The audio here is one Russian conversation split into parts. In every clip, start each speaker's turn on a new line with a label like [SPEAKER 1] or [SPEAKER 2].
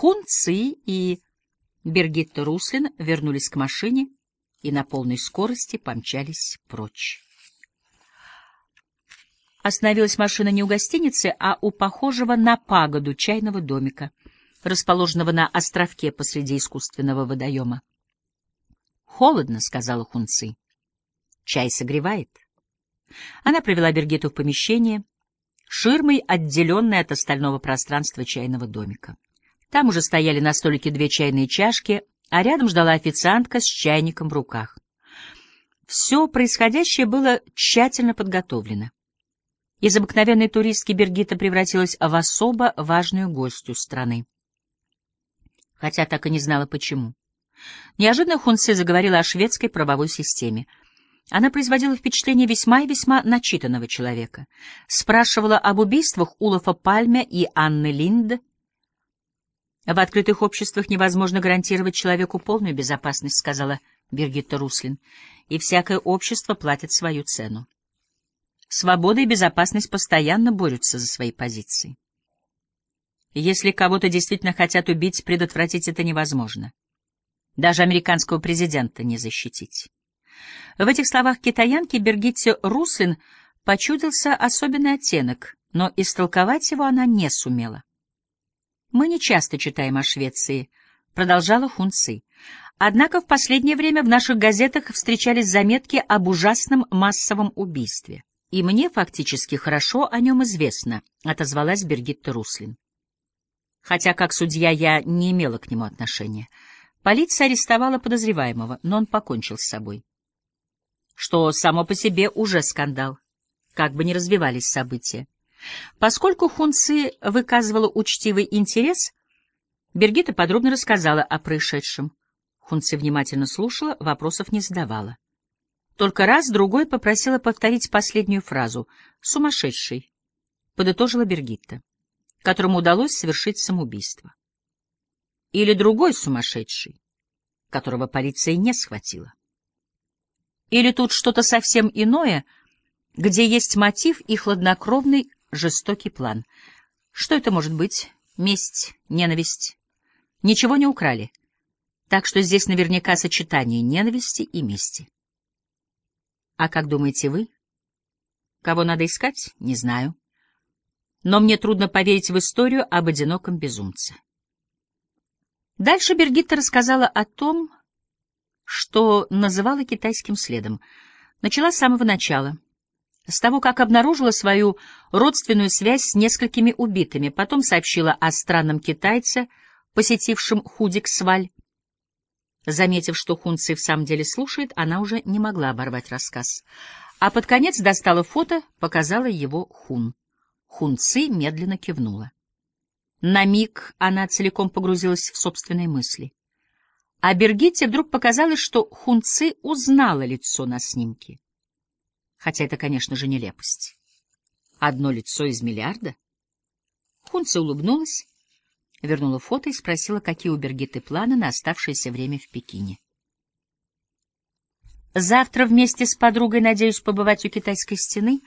[SPEAKER 1] Хун Ци и Бергитта Руслин вернулись к машине и на полной скорости помчались прочь. Остановилась машина не у гостиницы, а у похожего на пагоду чайного домика, расположенного на островке посреди искусственного водоема. «Холодно», — сказала Хунци. «Чай согревает». Она привела Бергиту в помещение, ширмой отделенное от остального пространства чайного домика. Там уже стояли на столике две чайные чашки, а рядом ждала официантка с чайником в руках. Все происходящее было тщательно подготовлено. Из обыкновенной туристки Бергита превратилась в особо важную гостью страны. Хотя так и не знала, почему. Неожиданно Хунсе заговорила о шведской правовой системе. Она производила впечатление весьма и весьма начитанного человека. Спрашивала об убийствах Улафа Пальмя и Анны Линде. В открытых обществах невозможно гарантировать человеку полную безопасность, сказала Бергитта Руслин, и всякое общество платит свою цену. Свобода и безопасность постоянно борются за свои позиции. Если кого-то действительно хотят убить, предотвратить это невозможно. Даже американского президента не защитить. В этих словах китаянки Бергитте Руслин почудился особенный оттенок, но истолковать его она не сумела. «Мы не часто читаем о Швеции», — продолжала Хунци. «Однако в последнее время в наших газетах встречались заметки об ужасном массовом убийстве. И мне фактически хорошо о нем известно, — отозвалась Бергитта Руслин. Хотя как судья я не имела к нему отношения. Полиция арестовала подозреваемого, но он покончил с собой. Что само по себе уже скандал, как бы ни развивались события. Поскольку Хунци выказывала учтивый интерес, Бергита подробно рассказала о происшедшем. Хунци внимательно слушала, вопросов не задавала. Только раз-другой попросила повторить последнюю фразу «сумасшедший», — подытожила Бергитта, которому удалось совершить самоубийство. Или другой сумасшедший, которого полиция не схватила. Или тут что-то совсем иное, где есть мотив и хладнокровный жестокий план. Что это может быть? Месть, ненависть? Ничего не украли. Так что здесь наверняка сочетание ненависти и мести. А как думаете вы? Кого надо искать? Не знаю. Но мне трудно поверить в историю об одиноком безумце. Дальше Бергитта рассказала о том, что называла китайским следом. Начала с самого начала. С того, как обнаружила свою родственную связь с несколькими убитыми, потом сообщила о странном китайце, посетившем Худик-Сваль, Заметив, что Хунци в самом деле слушает, она уже не могла оборвать рассказ. А под конец достала фото, показала его Хун. Хунци медленно кивнула. На миг она целиком погрузилась в собственные мысли. А Бергитте вдруг показалось, что Хунци узнала лицо на снимке. Хотя это, конечно же, нелепость. Одно лицо из миллиарда? Хунци улыбнулась вернула фото и спросила, какие у Бергиты планы на оставшееся время в Пекине. «Завтра вместе с подругой надеюсь побывать у китайской стены,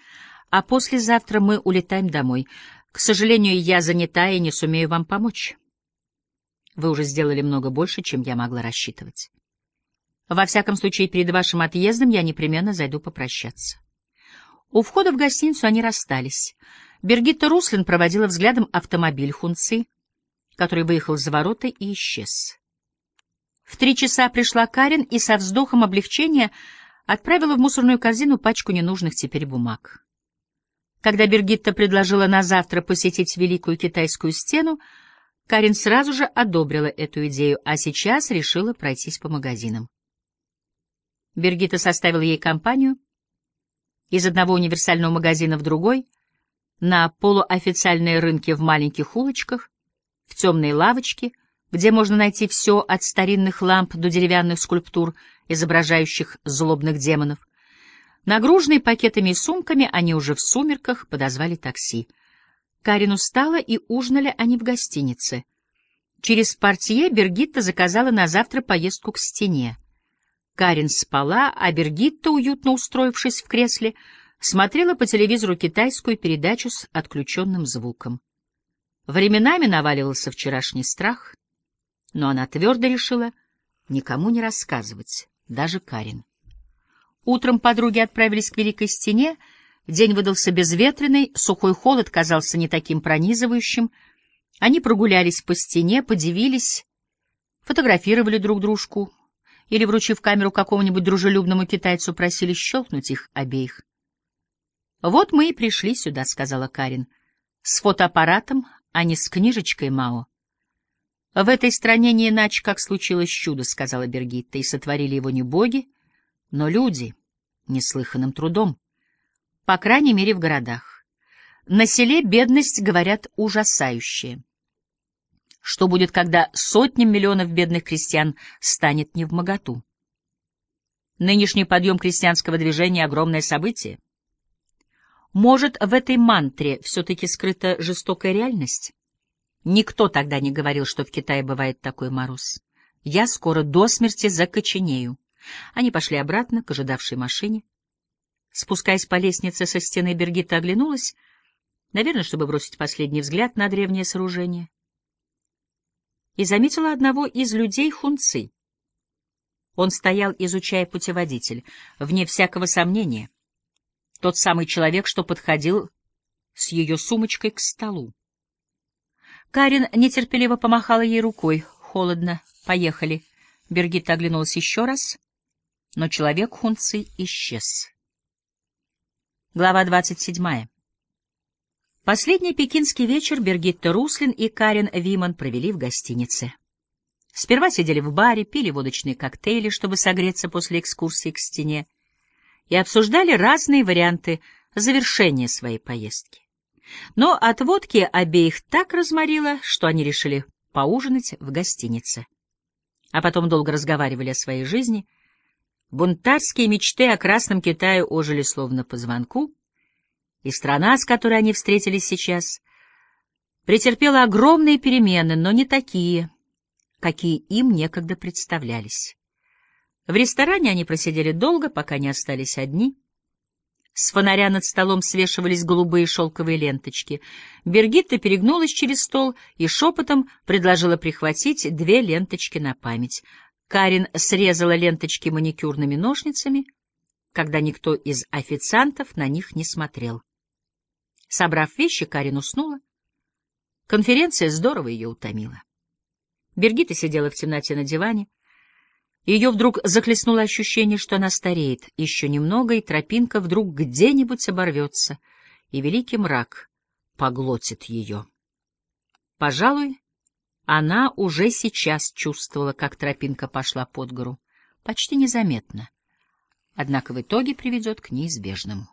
[SPEAKER 1] а послезавтра мы улетаем домой. К сожалению, я занята и не сумею вам помочь. Вы уже сделали много больше, чем я могла рассчитывать. Во всяком случае, перед вашим отъездом я непременно зайду попрощаться». У входа в гостиницу они расстались. Бергитта Руслин проводила взглядом автомобиль Хунцы — который выехал за ворота и исчез. В три часа пришла Карен и со вздохом облегчения отправила в мусорную корзину пачку ненужных теперь бумаг. Когда Бергитта предложила на завтра посетить Великую Китайскую стену, Карен сразу же одобрила эту идею, а сейчас решила пройтись по магазинам. Бергитта составила ей компанию из одного универсального магазина в другой, на полуофициальные рынки в маленьких улочках, в темные лавочки, где можно найти все от старинных ламп до деревянных скульптур, изображающих злобных демонов. Нагруженные пакетами и сумками, они уже в сумерках подозвали такси. Карин устала, и ужинали они в гостинице. Через портье Бергитта заказала на завтра поездку к стене. Карин спала, а Бергитта, уютно устроившись в кресле, смотрела по телевизору китайскую передачу с отключенным звуком. Временами наваливался вчерашний страх — Но она твердо решила никому не рассказывать, даже Карин. Утром подруги отправились к Великой Стене, день выдался безветренный, сухой холод казался не таким пронизывающим. Они прогулялись по стене, подивились, фотографировали друг дружку или, вручив камеру какому-нибудь дружелюбному китайцу, просили щелкнуть их обеих. «Вот мы и пришли сюда», — сказала Карин, — «с фотоаппаратом, а не с книжечкой Мао». «В этой стране не иначе, как случилось чудо», — сказала Бергитта, — «и сотворили его не боги, но люди, неслыханным трудом, по крайней мере в городах. На селе бедность, говорят, ужасающая. Что будет, когда сотням миллионов бедных крестьян станет невмоготу? Нынешний подъем крестьянского движения — огромное событие. Может, в этой мантре все-таки скрыта жестокая реальность? Никто тогда не говорил, что в Китае бывает такой мороз. Я скоро до смерти закоченею. Они пошли обратно к ожидавшей машине. Спускаясь по лестнице со стены, Бергита оглянулась, наверное, чтобы бросить последний взгляд на древнее сооружение и заметила одного из людей хунцы. Он стоял, изучая путеводитель, вне всякого сомнения. Тот самый человек, что подходил с ее сумочкой к столу. Карин нетерпеливо помахала ей рукой. «Холодно. Поехали». Бергитта оглянулась еще раз, но человек хунцы исчез. Глава двадцать седьмая. Последний пекинский вечер Бергитта Руслин и Карен Виман провели в гостинице. Сперва сидели в баре, пили водочные коктейли, чтобы согреться после экскурсии к стене, и обсуждали разные варианты завершения своей поездки. Но от водки обеих так разморило, что они решили поужинать в гостинице. А потом долго разговаривали о своей жизни. Бунтарские мечты о Красном Китае ожили словно по звонку, и страна, с которой они встретились сейчас, претерпела огромные перемены, но не такие, какие им некогда представлялись. В ресторане они просидели долго, пока не остались одни. С фонаря над столом свешивались голубые шелковые ленточки. Бергитта перегнулась через стол и шепотом предложила прихватить две ленточки на память. Карин срезала ленточки маникюрными ножницами, когда никто из официантов на них не смотрел. Собрав вещи, Карин уснула. Конференция здорово ее утомила. Бергита сидела в темноте на диване. Ее вдруг захлестнуло ощущение, что она стареет. Еще немного, и тропинка вдруг где-нибудь оборвется, и великий мрак поглотит ее. Пожалуй, она уже сейчас чувствовала, как тропинка пошла под гору, почти незаметно, однако в итоге приведет к неизбежному.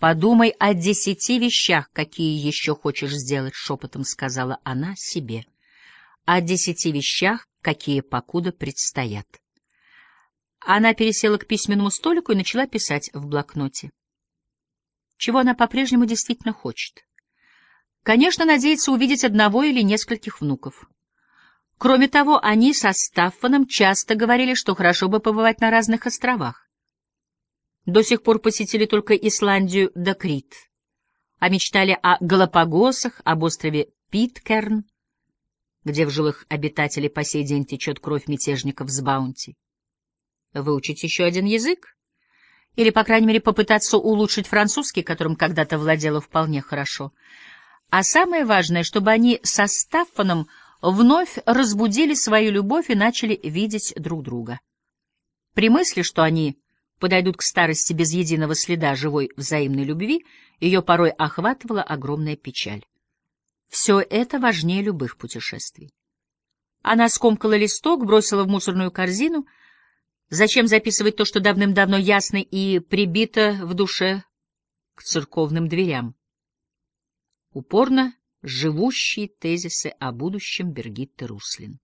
[SPEAKER 1] «Подумай о десяти вещах, какие еще хочешь сделать», — шепотом сказала она себе. «О десяти вещах, какие покуда предстоят». Она пересела к письменному столику и начала писать в блокноте. Чего она по-прежнему действительно хочет? Конечно, надеется увидеть одного или нескольких внуков. Кроме того, они со Стаффаном часто говорили, что хорошо бы побывать на разных островах. До сих пор посетили только Исландию да Крит, а мечтали о Галапагосах, об острове Питкерн, где в жилых обитателей по сей день течет кровь мятежников с Баунти. Выучить еще один язык? Или, по крайней мере, попытаться улучшить французский, которым когда-то владела вполне хорошо. А самое важное, чтобы они со Стаффаном вновь разбудили свою любовь и начали видеть друг друга. При мысли, что они подойдут к старости без единого следа живой взаимной любви, ее порой охватывала огромная печаль. Все это важнее любых путешествий. Она скомкала листок, бросила в мусорную корзину. Зачем записывать то, что давным-давно ясно и прибито в душе к церковным дверям? Упорно живущие тезисы о будущем Бергитты Руслин.